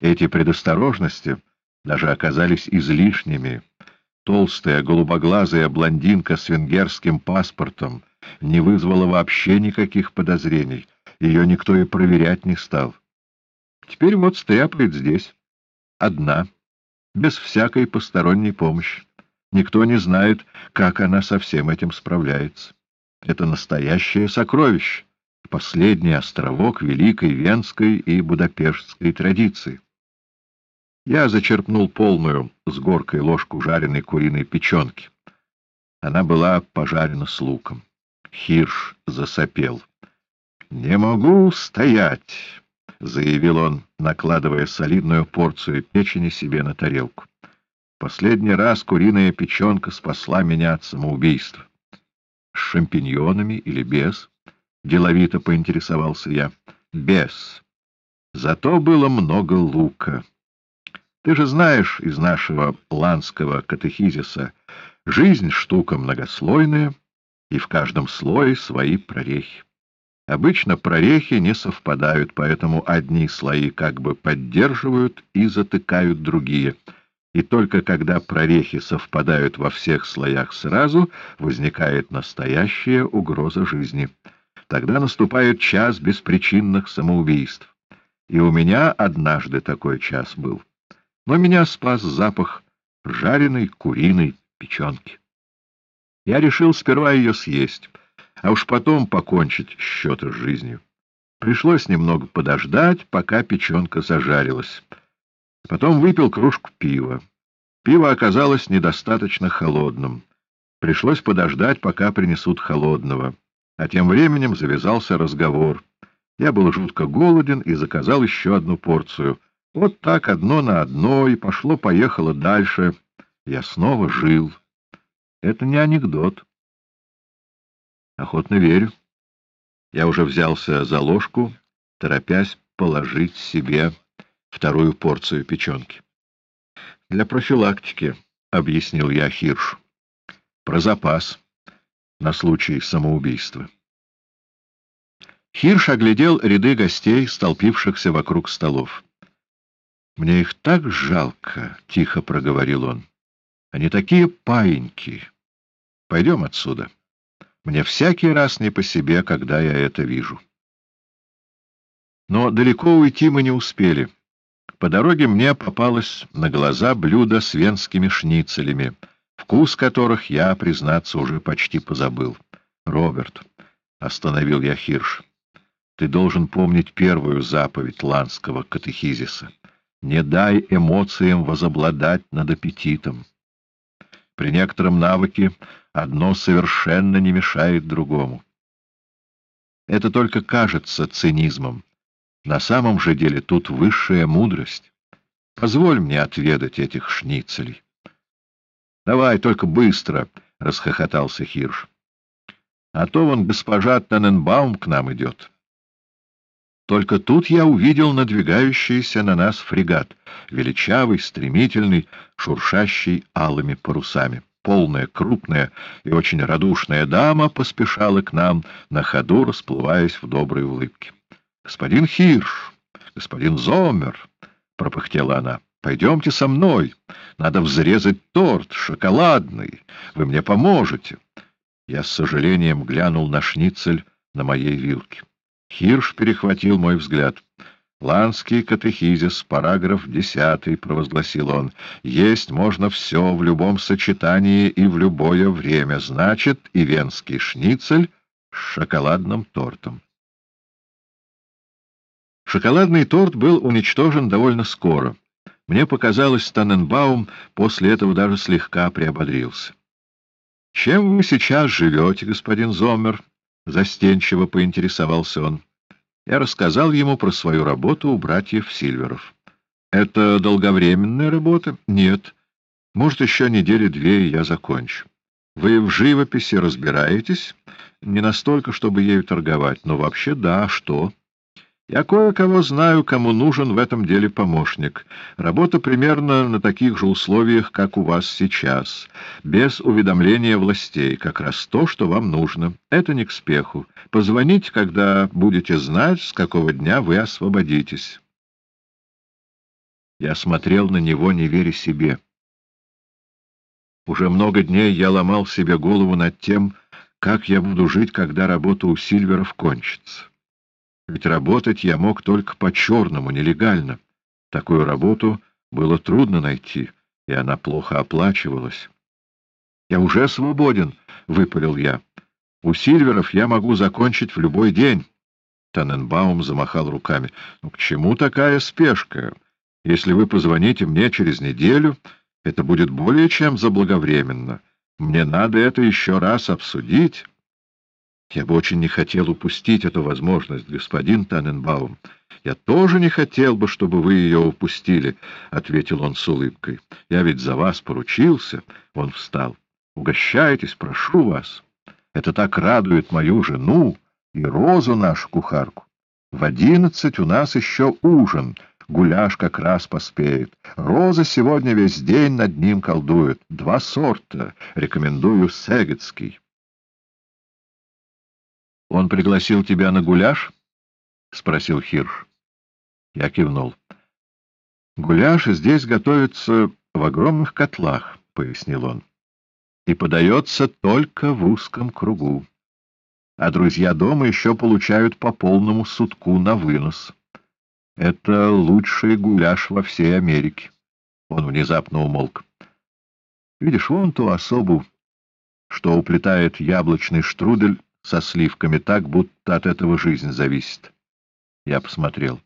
Эти предосторожности даже оказались излишними. Толстая, голубоглазая блондинка с венгерским паспортом не вызвала вообще никаких подозрений. Ее никто и проверять не стал. Теперь вот стряпает здесь. Одна, без всякой посторонней помощи. Никто не знает, как она со всем этим справляется. Это настоящее сокровище, последний островок великой венской и будапештской традиции. Я зачерпнул полную с горкой ложку жареной куриной печенки. Она была пожарена с луком. Хирш засопел. — Не могу стоять, — заявил он, накладывая солидную порцию печени себе на тарелку. Последний раз куриная печенка спасла меня от самоубийства. — С шампиньонами или без? — деловито поинтересовался я. — Без. Зато было много лука. Ты же знаешь из нашего ланского катехизиса, жизнь штука многослойная, и в каждом слое свои прорехи. Обычно прорехи не совпадают, поэтому одни слои как бы поддерживают и затыкают другие. И только когда прорехи совпадают во всех слоях сразу, возникает настоящая угроза жизни. Тогда наступает час беспричинных самоубийств. И у меня однажды такой час был но меня спас запах жареной куриной печенки. Я решил сперва ее съесть, а уж потом покончить счеты с жизнью. Пришлось немного подождать, пока печенка зажарилась. Потом выпил кружку пива. Пиво оказалось недостаточно холодным. Пришлось подождать, пока принесут холодного. А тем временем завязался разговор. Я был жутко голоден и заказал еще одну порцию — вот так одно на одно, и пошло-поехало дальше. Я снова жил. Это не анекдот. Охотно верю. Я уже взялся за ложку, торопясь положить себе вторую порцию печенки. Для профилактики, — объяснил я Хирш. Про запас на случай самоубийства. Хирш оглядел ряды гостей, столпившихся вокруг столов. «Мне их так жалко», — тихо проговорил он. «Они такие паиньки. Пойдем отсюда. Мне всякий раз не по себе, когда я это вижу». Но далеко уйти мы не успели. По дороге мне попалось на глаза блюдо с венскими шницелями, вкус которых я, признаться, уже почти позабыл. «Роберт», — остановил я Хирш, — «ты должен помнить первую заповедь ланского катехизиса». Не дай эмоциям возобладать над аппетитом. При некотором навыке одно совершенно не мешает другому. Это только кажется цинизмом. На самом же деле тут высшая мудрость. Позволь мне отведать этих шницелей. — Давай, только быстро, — расхохотался Хирш. — А то вон госпожа Таненбаум к нам идет. Только тут я увидел надвигающийся на нас фрегат, величавый, стремительный, шуршащий алыми парусами. Полная, крупная и очень радушная дама поспешала к нам, на ходу расплываясь в доброй улыбке. — Господин Хирш, господин Зомер, — пропыхтела она, — пойдемте со мной. Надо взрезать торт, шоколадный. Вы мне поможете. Я с сожалением глянул на шницель на моей вилке. Хирш перехватил мой взгляд. «Ланский катехизис, параграф десятый», — провозгласил он, — «есть можно все в любом сочетании и в любое время, значит, и венский шницель с шоколадным тортом». Шоколадный торт был уничтожен довольно скоро. Мне показалось, Таненбаум после этого даже слегка приободрился. — Чем вы сейчас живете, господин Зоммер? — застенчиво поинтересовался он. Я рассказал ему про свою работу у братьев Сильверов. — Это долговременная работа? — Нет. Может, еще недели две, и я закончу. Вы в живописи разбираетесь? Не настолько, чтобы ею торговать, но вообще да, что? Я кое-кого знаю, кому нужен в этом деле помощник. Работа примерно на таких же условиях, как у вас сейчас, без уведомления властей, как раз то, что вам нужно. Это не к спеху. Позвоните, когда будете знать, с какого дня вы освободитесь». Я смотрел на него, не веря себе. Уже много дней я ломал себе голову над тем, как я буду жить, когда работа у Сильверов кончится. Ведь работать я мог только по-черному, нелегально. Такую работу было трудно найти, и она плохо оплачивалась. — Я уже свободен, — выпалил я. — У Сильверов я могу закончить в любой день. Таненбаум замахал руками. — Ну, к чему такая спешка? Если вы позвоните мне через неделю, это будет более чем заблаговременно. Мне надо это еще раз обсудить. Я бы очень не хотел упустить эту возможность, господин Таненбаум. Я тоже не хотел бы, чтобы вы ее упустили, — ответил он с улыбкой. Я ведь за вас поручился. Он встал. Угощайтесь, прошу вас. Это так радует мою жену и Розу нашу кухарку. В одиннадцать у нас еще ужин. Гуляш как раз поспеет. Роза сегодня весь день над ним колдует. Два сорта. Рекомендую Сегецкий. — Он пригласил тебя на гуляш? — спросил Хирш. Я кивнул. — Гуляш здесь готовится в огромных котлах, — пояснил он, — и подается только в узком кругу. А друзья дома еще получают по полному сутку на вынос. Это лучший гуляш во всей Америке. Он внезапно умолк. Видишь, вон ту особу, что уплетает яблочный штрудель, со сливками так, будто от этого жизнь зависит. Я посмотрел.